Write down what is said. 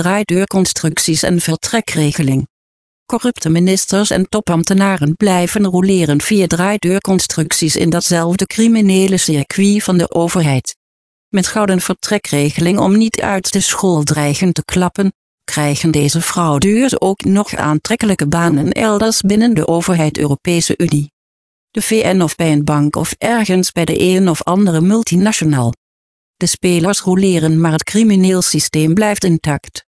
draaideurconstructies en vertrekregeling. Corrupte ministers en topambtenaren blijven roleren via draaideurconstructies in datzelfde criminele circuit van de overheid. Met gouden vertrekregeling om niet uit de school dreigen te klappen, krijgen deze fraudeurs ook nog aantrekkelijke banen elders binnen de overheid Europese Unie. De VN of bij een bank of ergens bij de een of andere multinational. De spelers roleren maar het crimineel systeem blijft intact.